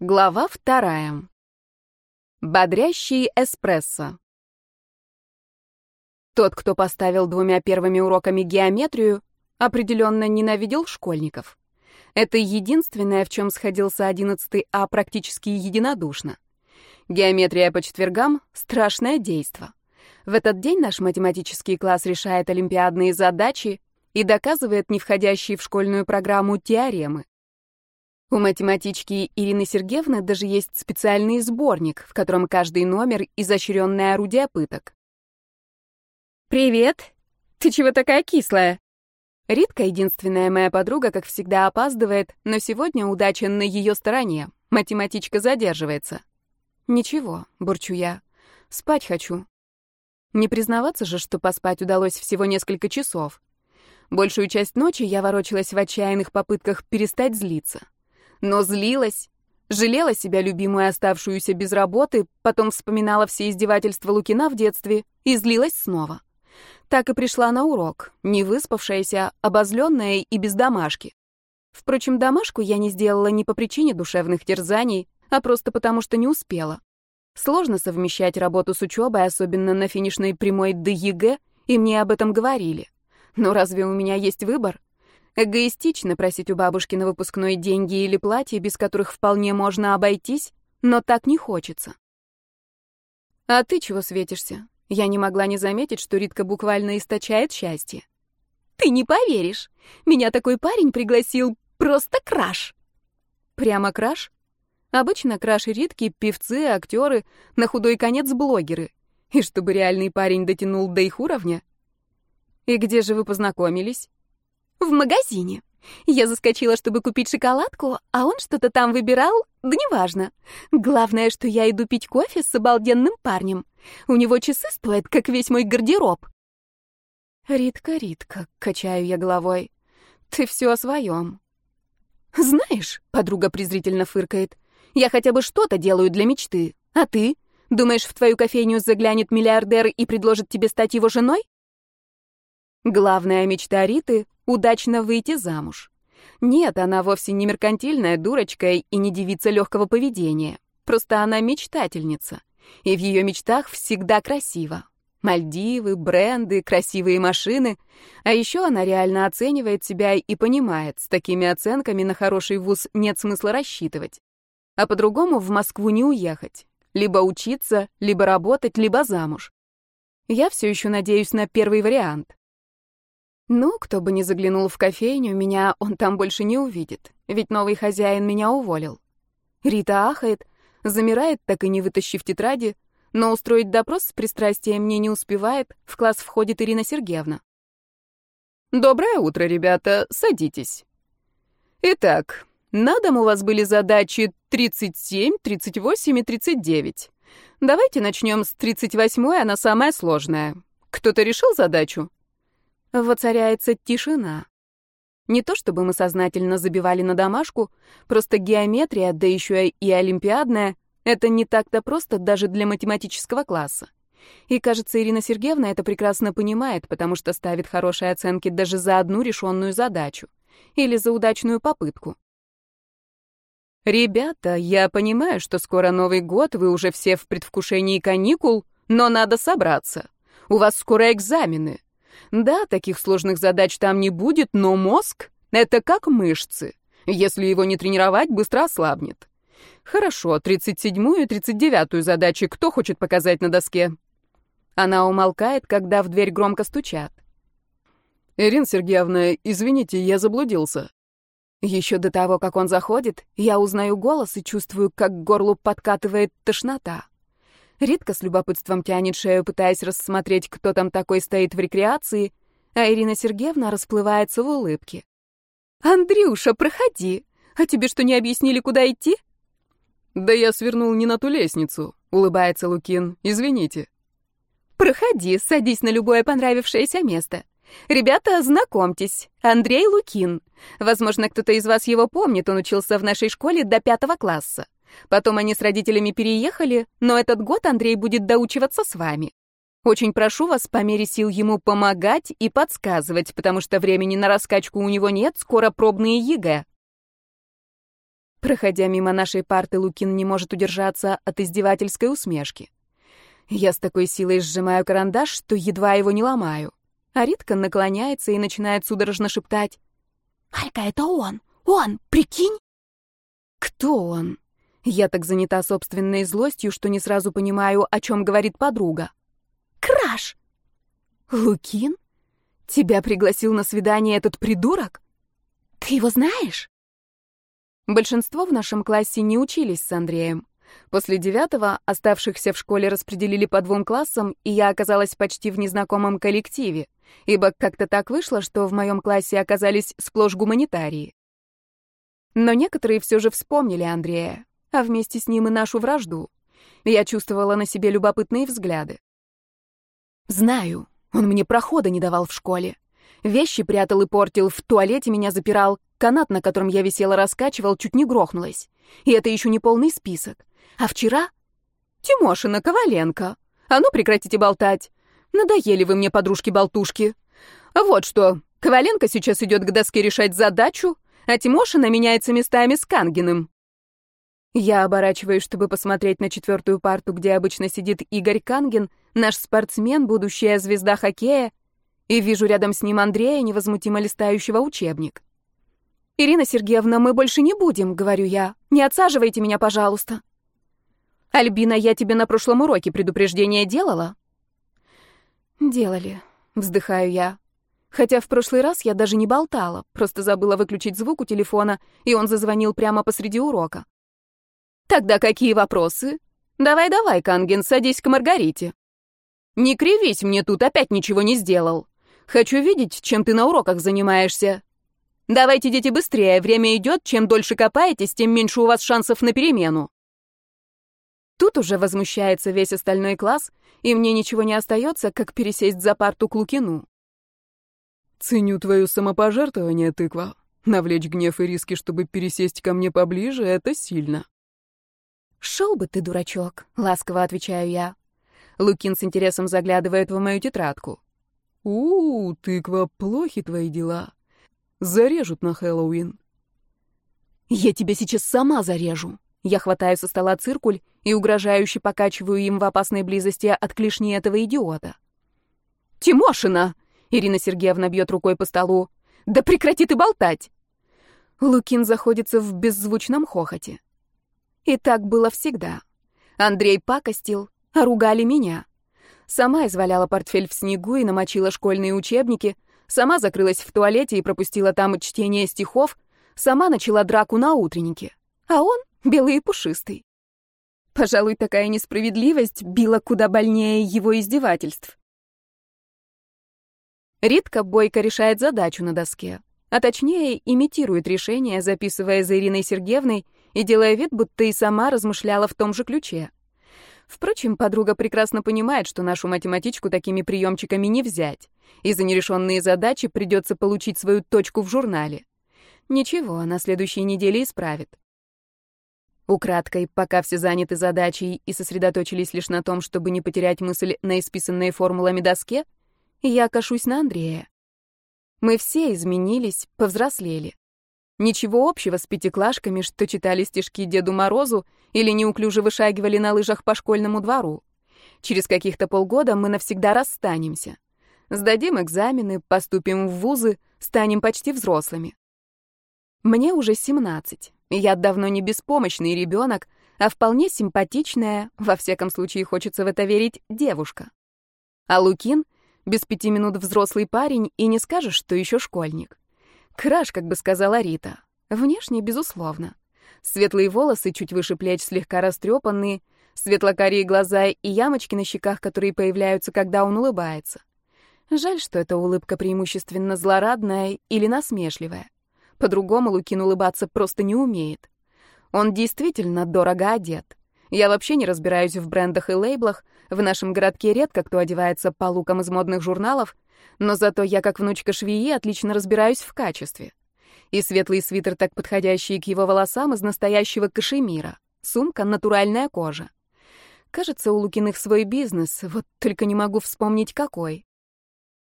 Глава вторая. Бодрящий эспрессо. Тот, кто поставил двумя первыми уроками геометрию, определенно ненавидел школьников. Это единственное, в чем сходился 11 А практически единодушно. Геометрия по четвергам — страшное действо. В этот день наш математический класс решает олимпиадные задачи и доказывает не входящие в школьную программу теоремы. У математички Ирины Сергеевны даже есть специальный сборник, в котором каждый номер — изощренное орудие пыток. «Привет! Ты чего такая кислая?» Ритка, единственная моя подруга, как всегда опаздывает, но сегодня удача на ее стороне. Математичка задерживается. «Ничего», — бурчу я. «Спать хочу». Не признаваться же, что поспать удалось всего несколько часов. Большую часть ночи я ворочалась в отчаянных попытках перестать злиться но злилась. Жалела себя любимую, оставшуюся без работы, потом вспоминала все издевательства Лукина в детстве и злилась снова. Так и пришла на урок, не выспавшаяся, обозленная и без домашки. Впрочем, домашку я не сделала не по причине душевных терзаний, а просто потому, что не успела. Сложно совмещать работу с учебой, особенно на финишной прямой до ЕГЭ, и мне об этом говорили. Но разве у меня есть выбор? Эгоистично просить у бабушки на выпускной деньги или платье, без которых вполне можно обойтись, но так не хочется. «А ты чего светишься?» Я не могла не заметить, что Ритка буквально источает счастье. «Ты не поверишь! Меня такой парень пригласил просто краш!» «Прямо краш?» Обычно краши Ритки — певцы, актеры, на худой конец блогеры. И чтобы реальный парень дотянул до их уровня. «И где же вы познакомились?» В магазине. Я заскочила, чтобы купить шоколадку, а он что-то там выбирал, да неважно. Главное, что я иду пить кофе с обалденным парнем. У него часы стоят, как весь мой гардероб. Ритка, Ритка, качаю я головой. Ты все о своем. Знаешь, подруга презрительно фыркает, я хотя бы что-то делаю для мечты. А ты? Думаешь, в твою кофейню заглянет миллиардер и предложит тебе стать его женой? Главная мечта Риты — удачно выйти замуж. Нет, она вовсе не меркантильная дурочка и не девица легкого поведения. Просто она мечтательница. И в ее мечтах всегда красиво. Мальдивы, бренды, красивые машины. А еще она реально оценивает себя и понимает, с такими оценками на хороший вуз нет смысла рассчитывать. А по-другому в Москву не уехать. Либо учиться, либо работать, либо замуж. Я все еще надеюсь на первый вариант. Ну, кто бы ни заглянул в кофейню, меня он там больше не увидит, ведь новый хозяин меня уволил. Рита ахает, замирает, так и не вытащив тетради, но устроить допрос с пристрастием мне не успевает, в класс входит Ирина Сергеевна. «Доброе утро, ребята, садитесь. Итак, на дом у вас были задачи 37, 38 и 39. Давайте начнем с 38-й, она самая сложная. Кто-то решил задачу?» Воцаряется тишина. Не то чтобы мы сознательно забивали на домашку, просто геометрия, да еще и олимпиадная, это не так-то просто даже для математического класса. И, кажется, Ирина Сергеевна это прекрасно понимает, потому что ставит хорошие оценки даже за одну решенную задачу или за удачную попытку. «Ребята, я понимаю, что скоро Новый год, вы уже все в предвкушении каникул, но надо собраться. У вас скоро экзамены. Да, таких сложных задач там не будет, но мозг — это как мышцы. Если его не тренировать, быстро ослабнет. Хорошо, 37-ю и 39-ю задачи кто хочет показать на доске? Она умолкает, когда в дверь громко стучат. «Ирина Сергеевна, извините, я заблудился». Еще до того, как он заходит, я узнаю голос и чувствую, как к горлу подкатывает тошнота. Ритка с любопытством тянет шею, пытаясь рассмотреть, кто там такой стоит в рекреации, а Ирина Сергеевна расплывается в улыбке. «Андрюша, проходи! А тебе что, не объяснили, куда идти?» «Да я свернул не на ту лестницу», — улыбается Лукин. «Извините». «Проходи, садись на любое понравившееся место. Ребята, знакомьтесь, Андрей Лукин. Возможно, кто-то из вас его помнит, он учился в нашей школе до пятого класса. Потом они с родителями переехали, но этот год Андрей будет доучиваться с вами. Очень прошу вас по мере сил ему помогать и подсказывать, потому что времени на раскачку у него нет, скоро пробные ЕГЭ. Проходя мимо нашей парты, Лукин не может удержаться от издевательской усмешки. Я с такой силой сжимаю карандаш, что едва его не ломаю. А Ритка наклоняется и начинает судорожно шептать. «Алька, это он! Он! Прикинь!» «Кто он?» Я так занята собственной злостью, что не сразу понимаю, о чем говорит подруга. «Краш!» «Лукин? Тебя пригласил на свидание этот придурок?» «Ты его знаешь?» Большинство в нашем классе не учились с Андреем. После девятого оставшихся в школе распределили по двум классам, и я оказалась почти в незнакомом коллективе, ибо как-то так вышло, что в моем классе оказались сплошь гуманитарии. Но некоторые все же вспомнили Андрея, а вместе с ним и нашу вражду. Я чувствовала на себе любопытные взгляды. Знаю, он мне прохода не давал в школе. Вещи прятал и портил, в туалете меня запирал, канат, на котором я висела, раскачивал, чуть не грохнулась. И это еще не полный список. А вчера... Тимошина, Коваленко. А ну прекратите болтать. Надоели вы мне, подружки-болтушки. Вот что, Коваленко сейчас идет к доске решать задачу, а Тимошина меняется местами с Кангиным. Я оборачиваюсь, чтобы посмотреть на четвертую парту, где обычно сидит Игорь Кангин, наш спортсмен, будущая звезда хоккея, и вижу рядом с ним Андрея, невозмутимо листающего учебник. «Ирина Сергеевна, мы больше не будем», — говорю я. «Не отсаживайте меня, пожалуйста». «Альбина, я тебе на прошлом уроке предупреждение делала?» «Делали», — вздыхаю я. Хотя в прошлый раз я даже не болтала, просто забыла выключить звук у телефона, и он зазвонил прямо посреди урока. «Тогда какие вопросы? Давай-давай, Канген, садись к Маргарите». «Не кривись, мне тут опять ничего не сделал. Хочу видеть, чем ты на уроках занимаешься. Давайте, дети, быстрее, время идет, чем дольше копаетесь, тем меньше у вас шансов на перемену». Тут уже возмущается весь остальной класс, и мне ничего не остается, как пересесть за парту к Лукину. «Ценю твое самопожертвование, тыква. Навлечь гнев и риски, чтобы пересесть ко мне поближе, это сильно». «Шел бы ты, дурачок», — ласково отвечаю я. Лукин с интересом заглядывает в мою тетрадку. «У, -у тыква, плохи твои дела. Зарежут на Хэллоуин». «Я тебя сейчас сама зарежу», я хватаю со стола циркуль и угрожающе покачиваю им в опасной близости от клешни этого идиота. «Тимошина!» — Ирина Сергеевна бьет рукой по столу. «Да прекрати ты болтать!» Лукин заходится в беззвучном хохоте. И так было всегда. Андрей пакостил, а ругали меня. Сама изваляла портфель в снегу и намочила школьные учебники, сама закрылась в туалете и пропустила там чтение стихов, сама начала драку на утреннике. А он белый и пушистый. Пожалуй, такая несправедливость била куда больнее его издевательств. Ритка бойко решает задачу на доске, а точнее имитирует решение, записывая за Ириной Сергеевной и делая вид, будто и сама размышляла в том же ключе. Впрочем, подруга прекрасно понимает, что нашу математичку такими приемчиками не взять, и за нерешенные задачи придется получить свою точку в журнале. Ничего, на следующей неделе исправит. Украдкой, пока все заняты задачей и сосредоточились лишь на том, чтобы не потерять мысль на исписанной формулами доске, я кашусь на Андрея. Мы все изменились, повзрослели. Ничего общего с пятиклашками, что читали стишки Деду Морозу или неуклюже вышагивали на лыжах по школьному двору. Через каких-то полгода мы навсегда расстанемся. Сдадим экзамены, поступим в вузы, станем почти взрослыми. Мне уже 17. Я давно не беспомощный ребенок, а вполне симпатичная, во всяком случае хочется в это верить, девушка. А Лукин — без пяти минут взрослый парень, и не скажешь, что еще школьник. Краш, как бы сказала Рита. Внешне, безусловно. Светлые волосы чуть выше плеч, слегка растрепанные, светлокарие глаза и ямочки на щеках, которые появляются, когда он улыбается. Жаль, что эта улыбка преимущественно злорадная или насмешливая. По-другому Лукин улыбаться просто не умеет. Он действительно дорого одет. Я вообще не разбираюсь в брендах и лейблах, в нашем городке редко кто одевается по лукам из модных журналов, но зато я, как внучка швеи, отлично разбираюсь в качестве. И светлый свитер, так подходящий к его волосам, из настоящего кашемира. Сумка — натуральная кожа. Кажется, у Лукиных свой бизнес, вот только не могу вспомнить, какой.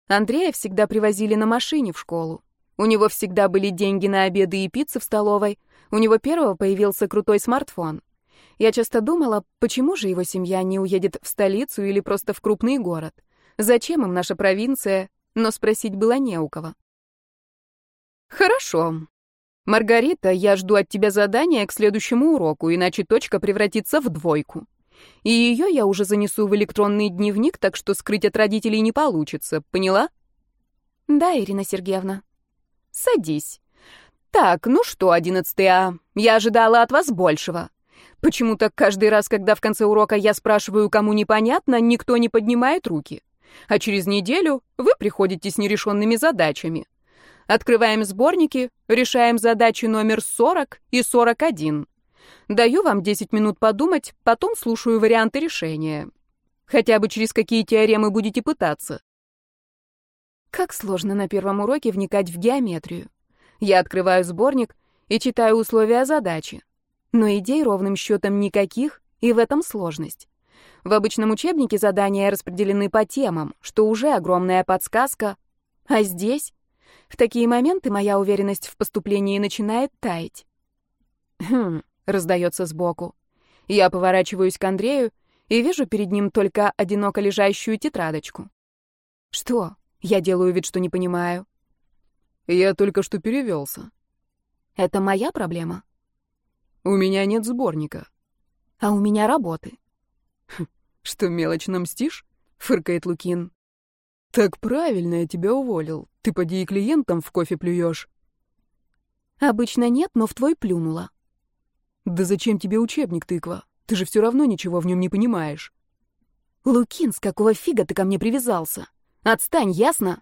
Андрея всегда привозили на машине в школу. У него всегда были деньги на обеды и пиццы в столовой. У него первого появился крутой смартфон. Я часто думала, почему же его семья не уедет в столицу или просто в крупный город? Зачем им наша провинция? Но спросить было не у кого. Хорошо. Маргарита, я жду от тебя задания к следующему уроку, иначе точка превратится в двойку. И ее я уже занесу в электронный дневник, так что скрыть от родителей не получится. Поняла? Да, Ирина Сергеевна. Садись. Так, ну что, 11 А, я ожидала от вас большего. Почему-то каждый раз, когда в конце урока я спрашиваю, кому непонятно, никто не поднимает руки. А через неделю вы приходите с нерешенными задачами. Открываем сборники, решаем задачи номер 40 и 41. Даю вам 10 минут подумать, потом слушаю варианты решения. Хотя бы через какие теоремы будете пытаться. Как сложно на первом уроке вникать в геометрию. Я открываю сборник и читаю условия задачи. Но идей ровным счетом никаких, и в этом сложность. В обычном учебнике задания распределены по темам, что уже огромная подсказка. А здесь? В такие моменты моя уверенность в поступлении начинает таять. «Хм», — раздается сбоку. Я поворачиваюсь к Андрею и вижу перед ним только одиноко лежащую тетрадочку. «Что?» — я делаю вид, что не понимаю. «Я только что перевелся». «Это моя проблема?» «У меня нет сборника». «А у меня работы». Хм, «Что, мелочно мстишь?» — фыркает Лукин. «Так правильно, я тебя уволил. Ты поди и клиентам в кофе плюешь». «Обычно нет, но в твой плюнула». «Да зачем тебе учебник, тыква? Ты же все равно ничего в нем не понимаешь». «Лукин, с какого фига ты ко мне привязался? Отстань, ясно?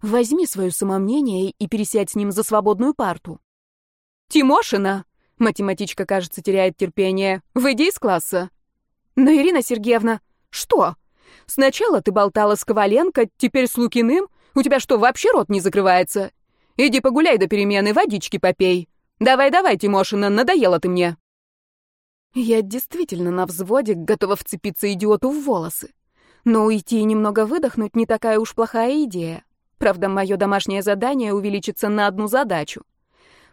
Возьми свое самомнение и пересядь с ним за свободную парту». «Тимошина!» — математичка, кажется, теряет терпение. «Выйди из класса». «Но, Ирина Сергеевна...» «Что? Сначала ты болтала с Коваленко, теперь с Лукиным? У тебя что, вообще рот не закрывается? Иди погуляй до перемены, водички попей. Давай-давай, Тимошина, надоела ты мне». Я действительно на взводе, готова вцепиться идиоту в волосы. Но уйти и немного выдохнуть не такая уж плохая идея. Правда, мое домашнее задание увеличится на одну задачу.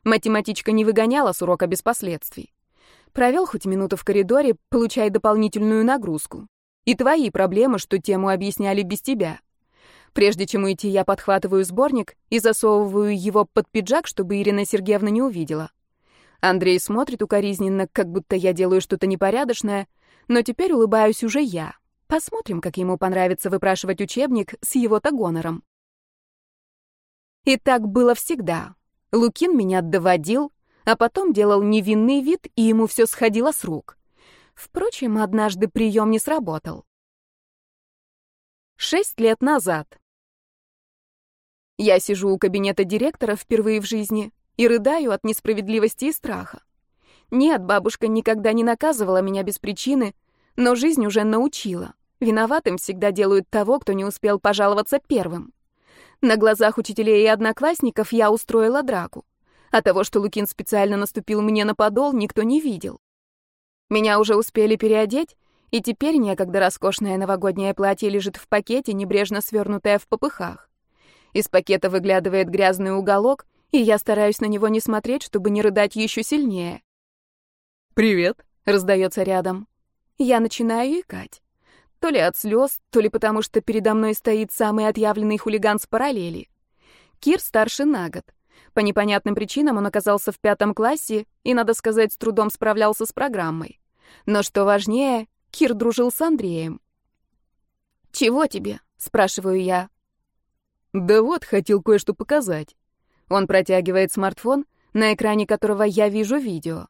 Математичка не выгоняла с урока без последствий. Провел хоть минуту в коридоре, получай дополнительную нагрузку. И твои проблемы, что тему объясняли без тебя. Прежде чем уйти, я подхватываю сборник и засовываю его под пиджак, чтобы Ирина Сергеевна не увидела. Андрей смотрит укоризненно, как будто я делаю что-то непорядочное, но теперь улыбаюсь уже я. Посмотрим, как ему понравится выпрашивать учебник с его-то гонором. И так было всегда. Лукин меня доводил, а потом делал невинный вид, и ему все сходило с рук. Впрочем, однажды прием не сработал. Шесть лет назад. Я сижу у кабинета директора впервые в жизни и рыдаю от несправедливости и страха. Нет, бабушка никогда не наказывала меня без причины, но жизнь уже научила. Виноватым всегда делают того, кто не успел пожаловаться первым. На глазах учителей и одноклассников я устроила драку. А того, что Лукин специально наступил мне на подол, никто не видел. Меня уже успели переодеть, и теперь некогда роскошное новогоднее платье лежит в пакете, небрежно свернутое в попыхах. Из пакета выглядывает грязный уголок, и я стараюсь на него не смотреть, чтобы не рыдать еще сильнее. «Привет», — раздается рядом. Я начинаю икать. То ли от слез, то ли потому, что передо мной стоит самый отъявленный хулиган с параллели. Кир старше на год. По непонятным причинам он оказался в пятом классе и, надо сказать, с трудом справлялся с программой. Но что важнее, Кир дружил с Андреем. «Чего тебе?» — спрашиваю я. «Да вот, хотел кое-что показать». Он протягивает смартфон, на экране которого я вижу видео.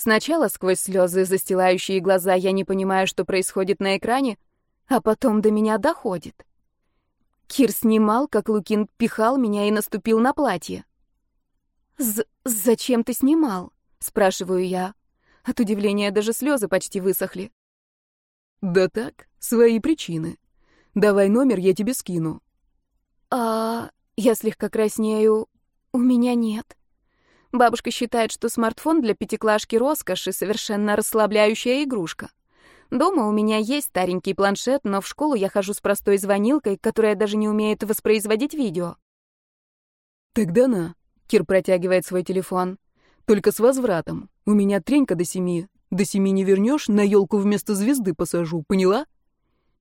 Сначала сквозь слезы, застилающие глаза, я не понимаю, что происходит на экране, а потом до меня доходит. Кир снимал, как Лукин пихал меня и наступил на платье. З «Зачем ты снимал?» — спрашиваю я. От удивления даже слезы почти высохли. «Да так, свои причины. Давай номер, я тебе скину». «А...» Я слегка краснею. «У меня нет». Бабушка считает, что смартфон для пятиклашки роскошь и совершенно расслабляющая игрушка. Дома у меня есть старенький планшет, но в школу я хожу с простой звонилкой, которая даже не умеет воспроизводить видео. «Тогда на». Кир протягивает свой телефон. Только с возвратом. У меня тренька до семи. До семи не вернешь, на елку вместо звезды посажу, поняла?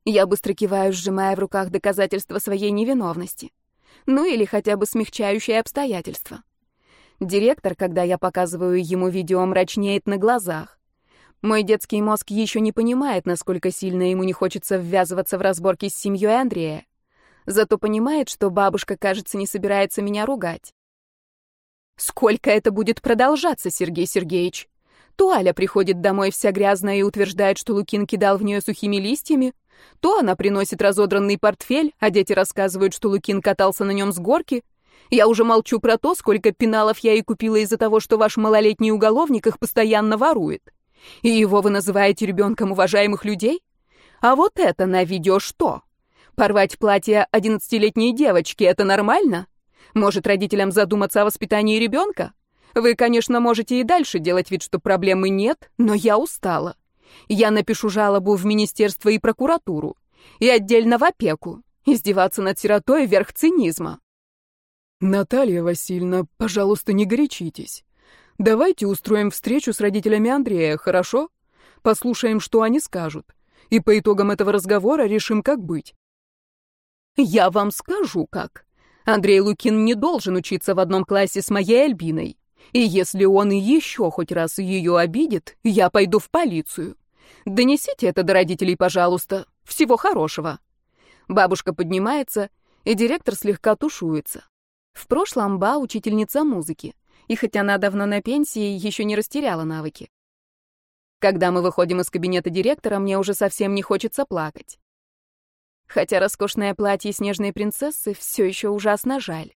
Я быстро киваю, сжимая в руках доказательства своей невиновности. Ну или хотя бы смягчающие обстоятельства. Директор, когда я показываю ему видео, мрачнеет на глазах. Мой детский мозг еще не понимает, насколько сильно ему не хочется ввязываться в разборки с семьей Андрея. Зато понимает, что бабушка, кажется, не собирается меня ругать. Сколько это будет продолжаться, Сергей Сергеевич? То Аля приходит домой вся грязная и утверждает, что Лукин кидал в нее сухими листьями, то она приносит разодранный портфель, а дети рассказывают, что Лукин катался на нем с горки. Я уже молчу про то, сколько пеналов я и купила из-за того, что ваш малолетний уголовник их постоянно ворует. И его вы называете ребенком уважаемых людей? А вот это на видео что? Порвать платье одиннадцатилетней девочки — это нормально? Может, родителям задуматься о воспитании ребенка? Вы, конечно, можете и дальше делать вид, что проблемы нет, но я устала. Я напишу жалобу в министерство и прокуратуру. И отдельно в опеку. Издеваться над сиротой — верх цинизма. Наталья Васильевна, пожалуйста, не горячитесь. Давайте устроим встречу с родителями Андрея, хорошо? Послушаем, что они скажут. И по итогам этого разговора решим, как быть. Я вам скажу, как. Андрей Лукин не должен учиться в одном классе с моей Альбиной. И если он еще хоть раз ее обидит, я пойду в полицию. Донесите это до родителей, пожалуйста. Всего хорошего. Бабушка поднимается, и директор слегка тушуется. В прошлом Ба — учительница музыки, и хотя она давно на пенсии, еще не растеряла навыки. Когда мы выходим из кабинета директора, мне уже совсем не хочется плакать. Хотя роскошное платье снежной принцессы все еще ужасно жаль.